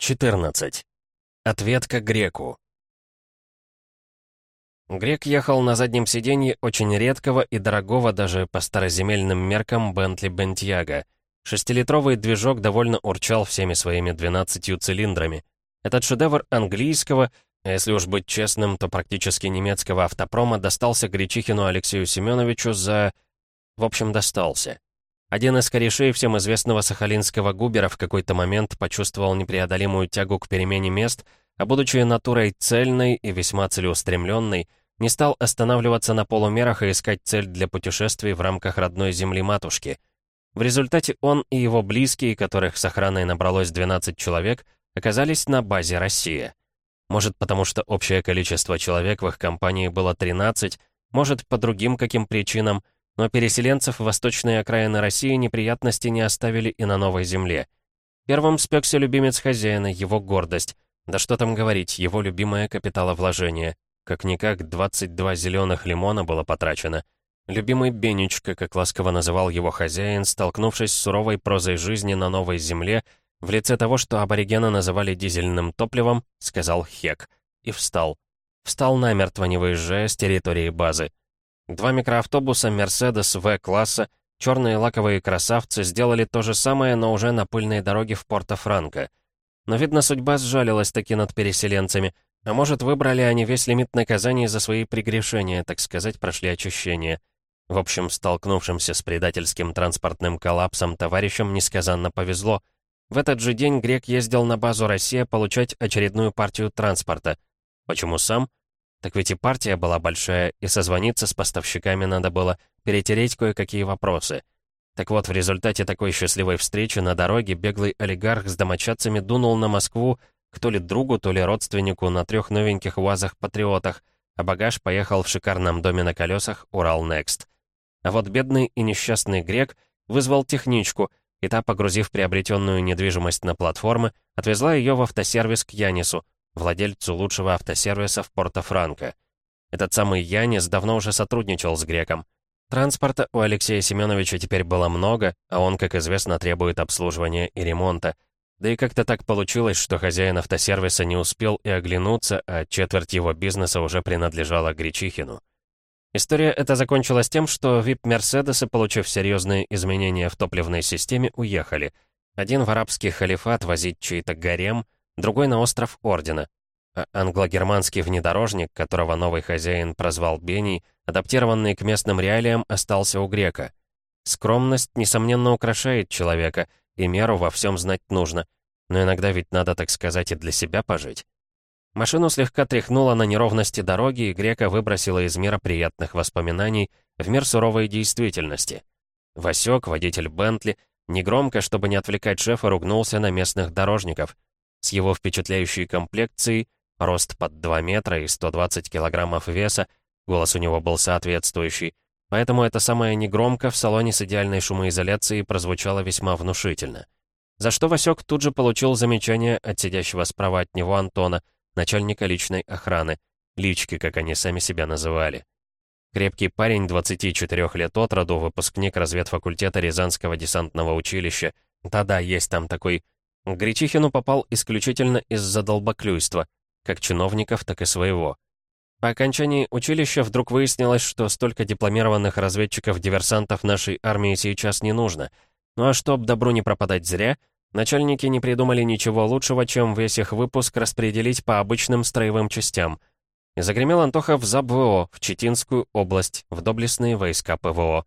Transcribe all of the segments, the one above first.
14. Ответка греку. Грек ехал на заднем сиденье очень редкого и дорогого даже по староземельным меркам Бентли Бентьяга. Шестилитровый движок довольно урчал всеми своими 12 цилиндрами. Этот шедевр английского, а если уж быть честным, то практически немецкого автопрома достался Гречихину Алексею Семеновичу за... В общем, достался. Один из корешей всем известного сахалинского губера в какой-то момент почувствовал непреодолимую тягу к перемене мест, а будучи натурой цельной и весьма целеустремленной, не стал останавливаться на полумерах и искать цель для путешествий в рамках родной земли-матушки. В результате он и его близкие, которых с охраной набралось 12 человек, оказались на базе «Россия». Может, потому что общее количество человек в их компании было 13, может, по другим каким причинам – но переселенцев в восточные окраины России неприятности не оставили и на новой земле. Первым спекся любимец хозяина, его гордость. Да что там говорить, его любимое капиталовложение. Как-никак 22 зеленых лимона было потрачено. Любимый Бенечка, как ласково называл его хозяин, столкнувшись с суровой прозой жизни на новой земле, в лице того, что аборигены называли дизельным топливом, сказал Хек. И встал. Встал намертво, не выезжая с территории базы. Два микроавтобуса Mercedes В-класса, черные лаковые красавцы, сделали то же самое, но уже на пыльной дороге в Порто-Франко. Но, видно, судьба сжалилась таки над переселенцами, а может, выбрали они весь лимит наказаний за свои прегрешения, так сказать, прошли очищение. В общем, столкнувшимся с предательским транспортным коллапсом товарищам несказанно повезло. В этот же день Грек ездил на базу «Россия» получать очередную партию транспорта. Почему сам? Так ведь и партия была большая, и созвониться с поставщиками надо было, перетереть кое-какие вопросы. Так вот, в результате такой счастливой встречи на дороге беглый олигарх с домочадцами дунул на Москву к то ли другу, то ли родственнику на трех новеньких УАЗах-патриотах, а багаж поехал в шикарном доме на колесах «Урал Next». А вот бедный и несчастный грек вызвал техничку, и та, погрузив приобретенную недвижимость на платформы, отвезла ее в автосервис к Янису, владельцу лучшего автосервиса в Порто-Франко. Этот самый Янис давно уже сотрудничал с греком. Транспорта у Алексея Семеновича теперь было много, а он, как известно, требует обслуживания и ремонта. Да и как-то так получилось, что хозяин автосервиса не успел и оглянуться, а четверть его бизнеса уже принадлежала Гречихину. История эта закончилась тем, что VIP-мерседесы, получив серьезные изменения в топливной системе, уехали. Один в арабский халифат возить чей-то гарем — другой на остров Ордена. А англо-германский внедорожник, которого новый хозяин прозвал Бений, адаптированный к местным реалиям, остался у грека. Скромность, несомненно, украшает человека, и меру во всем знать нужно. Но иногда ведь надо, так сказать, и для себя пожить. Машину слегка тряхнуло на неровности дороги, и грека выбросило из мира приятных воспоминаний в мир суровой действительности. Васек, водитель Бентли, негромко, чтобы не отвлекать шефа, ругнулся на местных дорожников — с его впечатляющей комплекцией, рост под 2 метра и 120 килограммов веса, голос у него был соответствующий, поэтому это самое негромко в салоне с идеальной шумоизоляцией прозвучало весьма внушительно. За что Васек тут же получил замечание от сидящего справа от него Антона, начальника личной охраны, лички, как они сами себя называли. Крепкий парень, 24 лет от роду, выпускник разведфакультета Рязанского десантного училища. Да-да, есть там такой к Гречихину попал исключительно из-за долбоклюйства, как чиновников, так и своего. По окончании училища вдруг выяснилось, что столько дипломированных разведчиков-диверсантов нашей армии сейчас не нужно. Ну а чтоб добру не пропадать зря, начальники не придумали ничего лучшего, чем весь их выпуск распределить по обычным строевым частям. И загремел Антоха в ЗАБВО, в Читинскую область, в доблестные войска ПВО.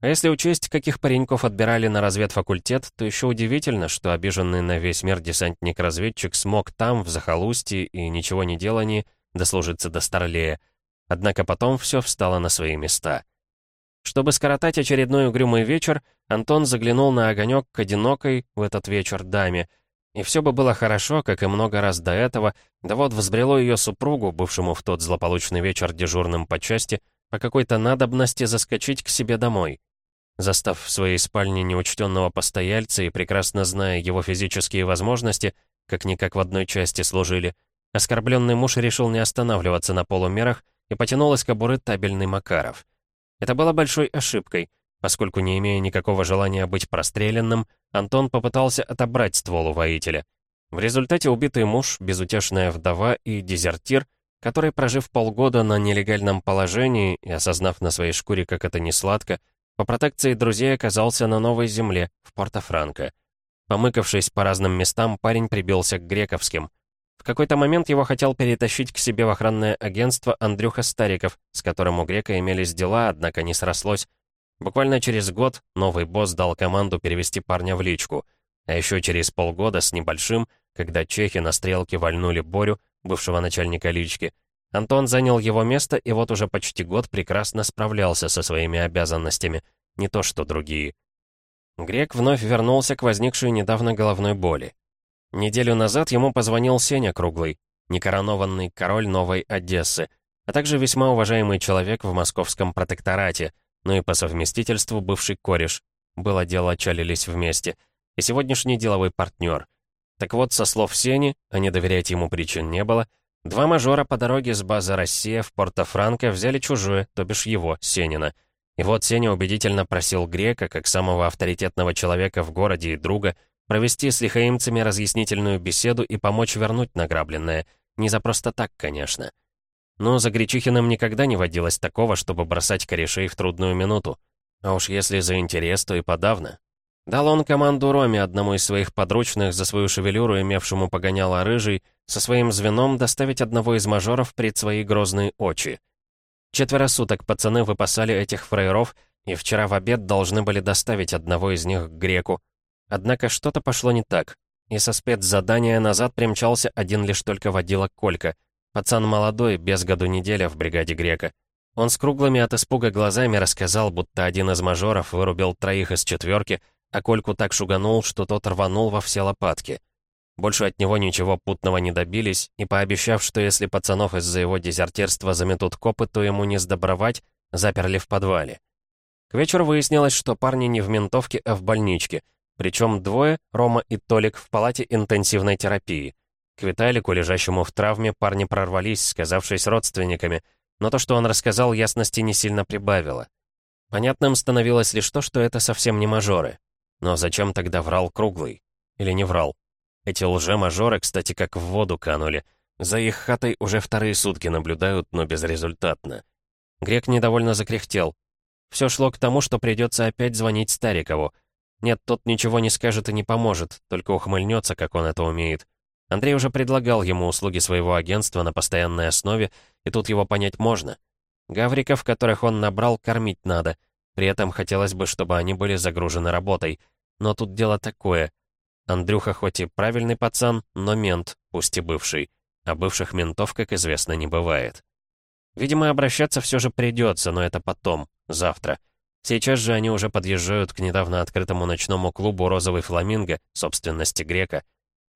А если учесть, каких пареньков отбирали на разведфакультет, то еще удивительно, что обиженный на весь мир десантник-разведчик смог там, в захолустье и ничего не делании, дослужиться до Старлея. Однако потом все встало на свои места. Чтобы скоротать очередной угрюмый вечер, Антон заглянул на огонек к одинокой в этот вечер даме. И все бы было хорошо, как и много раз до этого, да вот взбрело ее супругу, бывшему в тот злополучный вечер дежурным по части, по какой-то надобности заскочить к себе домой. Застав в своей спальне неучтенного постояльца и прекрасно зная его физические возможности, как-никак в одной части служили, оскорбленный муж решил не останавливаться на полумерах и потянул из кобуры табельный Макаров. Это было большой ошибкой, поскольку, не имея никакого желания быть простреленным, Антон попытался отобрать ствол у воителя. В результате убитый муж, безутешная вдова и дезертир, который, прожив полгода на нелегальном положении и осознав на своей шкуре, как это не сладко, по протекции друзей оказался на новой земле, в Порто-Франко. Помыкавшись по разным местам, парень прибился к грековским. В какой-то момент его хотел перетащить к себе в охранное агентство Андрюха Стариков, с которым у грека имелись дела, однако не срослось. Буквально через год новый босс дал команду перевести парня в личку. А еще через полгода с небольшим, когда чехи на стрелке вальнули Борю, бывшего начальника лички, Антон занял его место и вот уже почти год прекрасно справлялся со своими обязанностями, не то что другие. Грек вновь вернулся к возникшей недавно головной боли. Неделю назад ему позвонил Сеня Круглый, некоронованный король Новой Одессы, а также весьма уважаемый человек в московском протекторате, ну и по совместительству бывший кореш. Было дело, чалились вместе. И сегодняшний деловой партнер. Так вот, со слов Сени, а не доверять ему причин не было, два мажора по дороге с базы «Россия» в Порто-Франко взяли чужое, то бишь его, Сенина. И вот Сеня убедительно просил Грека, как самого авторитетного человека в городе и друга, провести с лихаимцами разъяснительную беседу и помочь вернуть награбленное. Не за просто так, конечно. Но за Гречихиным никогда не водилось такого, чтобы бросать корешей в трудную минуту. А уж если за интерес, то и подавно. Дал он команду Роме, одному из своих подручных, за свою шевелюру, имевшему погоняло рыжий, со своим звеном доставить одного из мажоров пред свои грозные очи. Четверо суток пацаны выпасали этих фрейров, и вчера в обед должны были доставить одного из них к греку. Однако что-то пошло не так, и со спецзадания назад примчался один лишь только водила Колька. Пацан молодой, без году неделя в бригаде грека. Он с круглыми от испуга глазами рассказал, будто один из мажоров вырубил троих из четверки, а Кольку так шуганул, что тот рванул во все лопатки. Больше от него ничего путного не добились, и пообещав, что если пацанов из-за его дезертирства заметут копы, то ему не сдобровать, заперли в подвале. К вечеру выяснилось, что парни не в ментовке, а в больничке. Причем двое, Рома и Толик, в палате интенсивной терапии. К Виталику, лежащему в травме, парни прорвались, сказавшись родственниками, но то, что он рассказал, ясности не сильно прибавило. Понятным становилось лишь то, что это совсем не мажоры. Но зачем тогда врал Круглый? Или не врал? Эти лже-мажоры, кстати, как в воду канули. За их хатой уже вторые сутки наблюдают, но безрезультатно. Грек недовольно закряхтел. Все шло к тому, что придется опять звонить Старикову. Нет, тот ничего не скажет и не поможет, только ухмыльнется, как он это умеет. Андрей уже предлагал ему услуги своего агентства на постоянной основе, и тут его понять можно. Гавриков, которых он набрал, кормить надо. При этом хотелось бы, чтобы они были загружены работой. Но тут дело такое — Андрюха хоть и правильный пацан, но мент, пусть и бывший. А бывших ментов, как известно, не бывает. Видимо, обращаться все же придется, но это потом, завтра. Сейчас же они уже подъезжают к недавно открытому ночному клубу «Розовый фламинго», собственности Грека.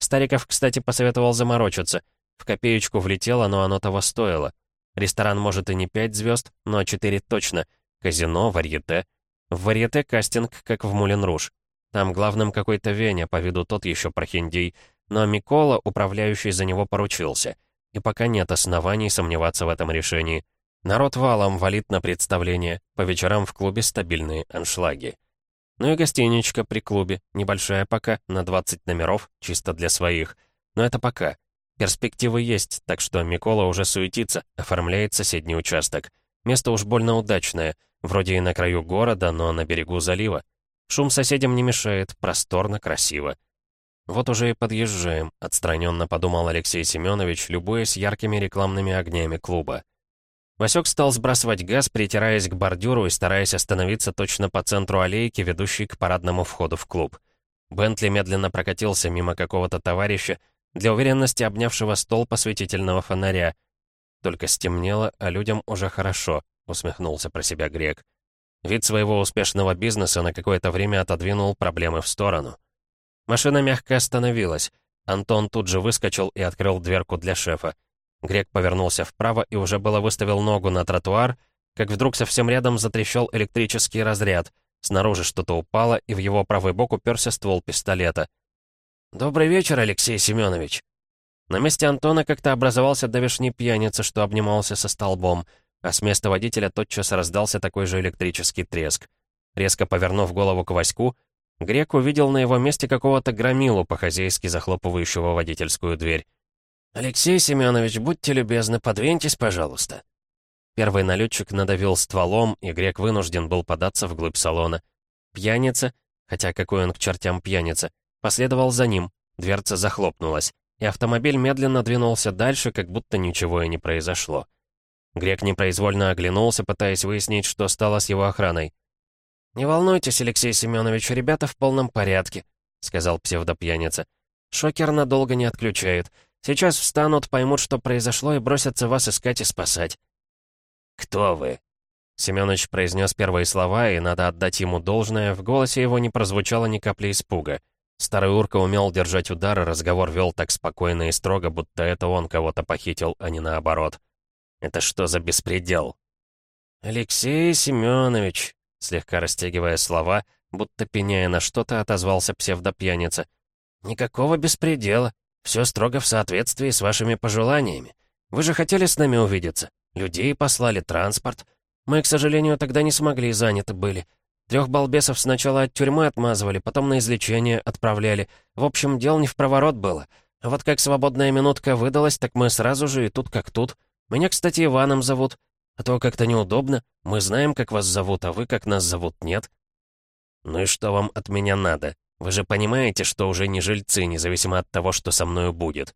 Стариков, кстати, посоветовал заморочиться. В копеечку влетело, но оно того стоило. Ресторан может и не пять звезд, но четыре точно. Казино, варьете. В варьете кастинг, как в Мулен Руж. Там главным какой-то Веня, по виду тот еще прохиндей, но Микола, управляющий за него, поручился. И пока нет оснований сомневаться в этом решении. Народ валом валит на представление, по вечерам в клубе стабильные аншлаги. Ну и гостиничка при клубе, небольшая пока, на 20 номеров, чисто для своих. Но это пока. Перспективы есть, так что Микола уже суетится, оформляет соседний участок. Место уж больно удачное, вроде и на краю города, но на берегу залива. Шум соседям не мешает, просторно, красиво. Вот уже и подъезжаем, отстраненно подумал Алексей Семенович, любуясь яркими рекламными огнями клуба. Васек стал сбрасывать газ, притираясь к бордюру и стараясь остановиться точно по центру аллейки, ведущей к парадному входу в клуб. Бентли медленно прокатился мимо какого-то товарища, для уверенности обнявшего стол посветительного фонаря. Только стемнело, а людям уже хорошо, усмехнулся про себя грек. Вид своего успешного бизнеса на какое-то время отодвинул проблемы в сторону. Машина мягко остановилась. Антон тут же выскочил и открыл дверку для шефа. Грек повернулся вправо и уже было выставил ногу на тротуар, как вдруг совсем рядом затрещал электрический разряд. Снаружи что-то упало, и в его правый бок уперся ствол пистолета. «Добрый вечер, Алексей Семенович!» На месте Антона как-то образовался давешний пьяница, что обнимался со столбом — а с места водителя тотчас раздался такой же электрический треск. Резко повернув голову к Ваську, Грек увидел на его месте какого-то громилу, по-хозяйски захлопывающего водительскую дверь. «Алексей Семенович, будьте любезны, подвиньтесь, пожалуйста». Первый налетчик надавил стволом, и Грек вынужден был податься вглубь салона. Пьяница, хотя какой он к чертям пьяница, последовал за ним, дверца захлопнулась, и автомобиль медленно двинулся дальше, как будто ничего и не произошло. Грек непроизвольно оглянулся, пытаясь выяснить, что стало с его охраной. «Не волнуйтесь, Алексей Семенович, ребята в полном порядке», — сказал псевдопьяница. «Шокер надолго не отключают. Сейчас встанут, поймут, что произошло, и бросятся вас искать и спасать». «Кто вы?» Семёныч произнес первые слова, и надо отдать ему должное, в голосе его не прозвучало ни капли испуга. Старый урка умел держать удар, и разговор вел так спокойно и строго, будто это он кого-то похитил, а не наоборот. «Это что за беспредел?» «Алексей Семенович», Слегка растягивая слова, будто пеняя на что-то, отозвался псевдопьяница. «Никакого беспредела. Все строго в соответствии с вашими пожеланиями. Вы же хотели с нами увидеться. Людей послали, транспорт. Мы, к сожалению, тогда не смогли, заняты были. Трех балбесов сначала от тюрьмы отмазывали, потом на излечение отправляли. В общем, дел не в проворот было. А вот как свободная минутка выдалась, так мы сразу же и тут как тут. Меня, кстати, Иваном зовут. А то как-то неудобно. Мы знаем, как вас зовут, а вы, как нас зовут, нет?» «Ну и что вам от меня надо? Вы же понимаете, что уже не жильцы, независимо от того, что со мною будет».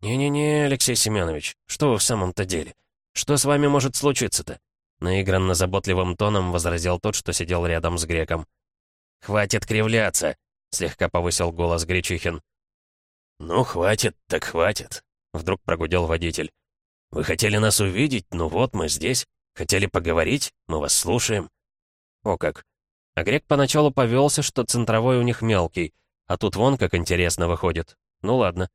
«Не-не-не, Алексей Семенович, что вы в самом-то деле? Что с вами может случиться-то?» Наигранно заботливым тоном возразил тот, что сидел рядом с греком. «Хватит кривляться!» — слегка повысил голос Гречихин. «Ну, хватит, так хватит», — вдруг прогудел водитель. Вы хотели нас увидеть? Ну вот, мы здесь. Хотели поговорить? Мы вас слушаем». О как. А грек поначалу повелся, что центровой у них мелкий, а тут вон как интересно выходит. Ну ладно.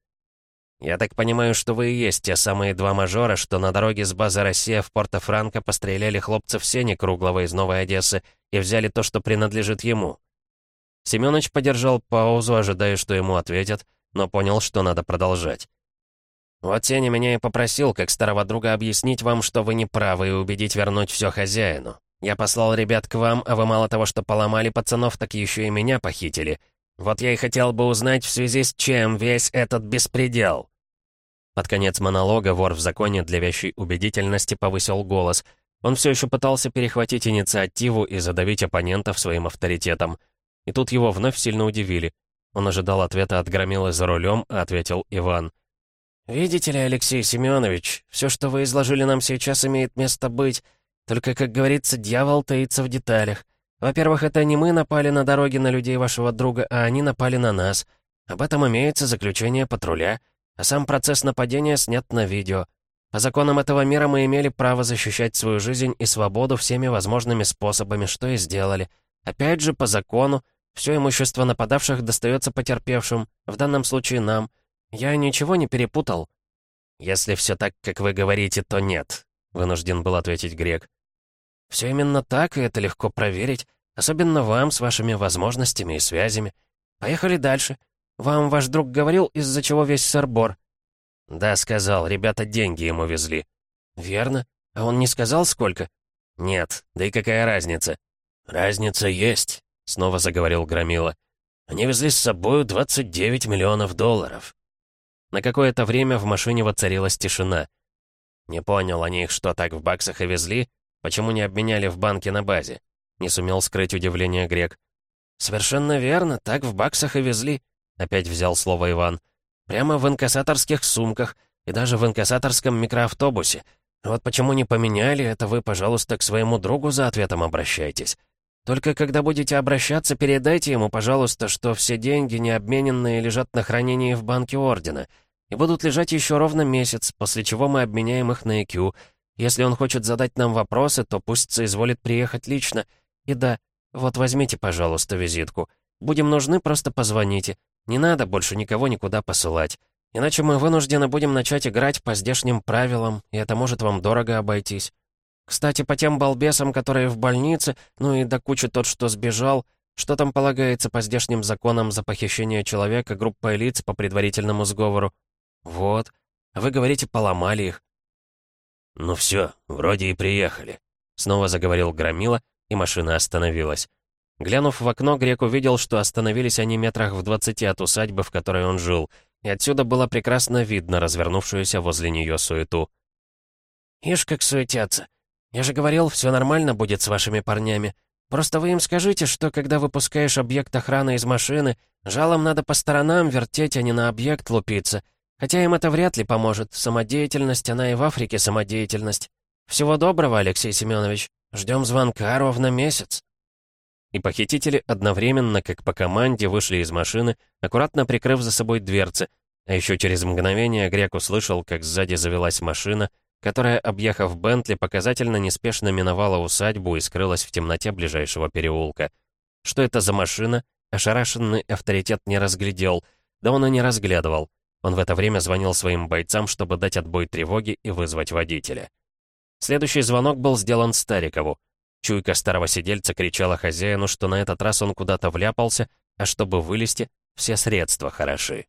Я так понимаю, что вы и есть те самые два мажора, что на дороге с базы «Россия» в Порто-Франко постреляли хлопцев Сени Круглого из Новой Одессы и взяли то, что принадлежит ему. Семёныч подержал паузу, ожидая, что ему ответят, но понял, что надо продолжать. Вот Сеня меня и попросил, как старого друга, объяснить вам, что вы не правы и убедить вернуть все хозяину. Я послал ребят к вам, а вы мало того, что поломали пацанов, так еще и меня похитили. Вот я и хотел бы узнать, в связи с чем весь этот беспредел». Под конец монолога вор в законе для вящей убедительности повысил голос. Он все еще пытался перехватить инициативу и задавить оппонентов своим авторитетом. И тут его вновь сильно удивили. Он ожидал ответа от Громилы за рулем, а ответил Иван. «Видите ли, Алексей Семенович, все, что вы изложили нам сейчас, имеет место быть. Только, как говорится, дьявол таится в деталях. Во-первых, это не мы напали на дороге на людей вашего друга, а они напали на нас. Об этом имеется заключение патруля, а сам процесс нападения снят на видео. По законам этого мира мы имели право защищать свою жизнь и свободу всеми возможными способами, что и сделали. Опять же, по закону, все имущество нападавших достается потерпевшим, в данном случае нам — «Я ничего не перепутал». «Если все так, как вы говорите, то нет», — вынужден был ответить Грек. «Все именно так, и это легко проверить, особенно вам с вашими возможностями и связями. Поехали дальше. Вам ваш друг говорил, из-за чего весь сырбор?» «Да, сказал, ребята деньги ему везли». «Верно. А он не сказал, сколько?» «Нет, да и какая разница?» «Разница есть», — снова заговорил Громила. «Они везли с собой 29 миллионов долларов». На какое-то время в машине воцарилась тишина. Не понял, они их что, так в баксах и везли? Почему не обменяли в банке на базе? Не сумел скрыть удивление Грек. «Совершенно верно, так в баксах и везли», — опять взял слово Иван. «Прямо в инкассаторских сумках и даже в инкассаторском микроавтобусе. Вот почему не поменяли, это вы, пожалуйста, к своему другу за ответом обращайтесь. Только когда будете обращаться, передайте ему, пожалуйста, что все деньги, не обмененные, лежат на хранении в банке Ордена и будут лежать еще ровно месяц, после чего мы обменяем их на ЭКЮ. Если он хочет задать нам вопросы, то пусть соизволит приехать лично. И да, вот возьмите, пожалуйста, визитку. Будем нужны, просто позвоните. Не надо больше никого никуда посылать. Иначе мы вынуждены будем начать играть по здешним правилам, и это может вам дорого обойтись. Кстати, по тем балбесам, которые в больнице, ну и до кучи тот, что сбежал, что там полагается по здешним законам за похищение человека группой лиц по предварительному сговору? Вот. Вы говорите, поломали их. «Ну все, вроде и приехали», — снова заговорил Громила, и машина остановилась. Глянув в окно, Грек увидел, что остановились они метрах в двадцати от усадьбы, в которой он жил, и отсюда было прекрасно видно развернувшуюся возле нее суету. «Ишь, как суетятся. Я же говорил, все нормально будет с вашими парнями. Просто вы им скажите, что когда выпускаешь объект охраны из машины, жалом надо по сторонам вертеть, а не на объект лупиться. Хотя им это вряд ли поможет. Самодеятельность, она и в Африке самодеятельность. Всего доброго, Алексей Семенович. Ждем звонка ровно месяц». И похитители одновременно, как по команде, вышли из машины, аккуратно прикрыв за собой дверцы, а еще через мгновение Грек услышал, как сзади завелась машина, которая, объехав Бентли, показательно неспешно миновала усадьбу и скрылась в темноте ближайшего переулка. Что это за машина, ошарашенный авторитет не разглядел, да он и не разглядывал. Он в это время звонил своим бойцам, чтобы дать отбой тревоги и вызвать водителя. Следующий звонок был сделан Старикову. Чуйка старого сидельца кричала хозяину, что на этот раз он куда-то вляпался, а чтобы вылезти, все средства хороши.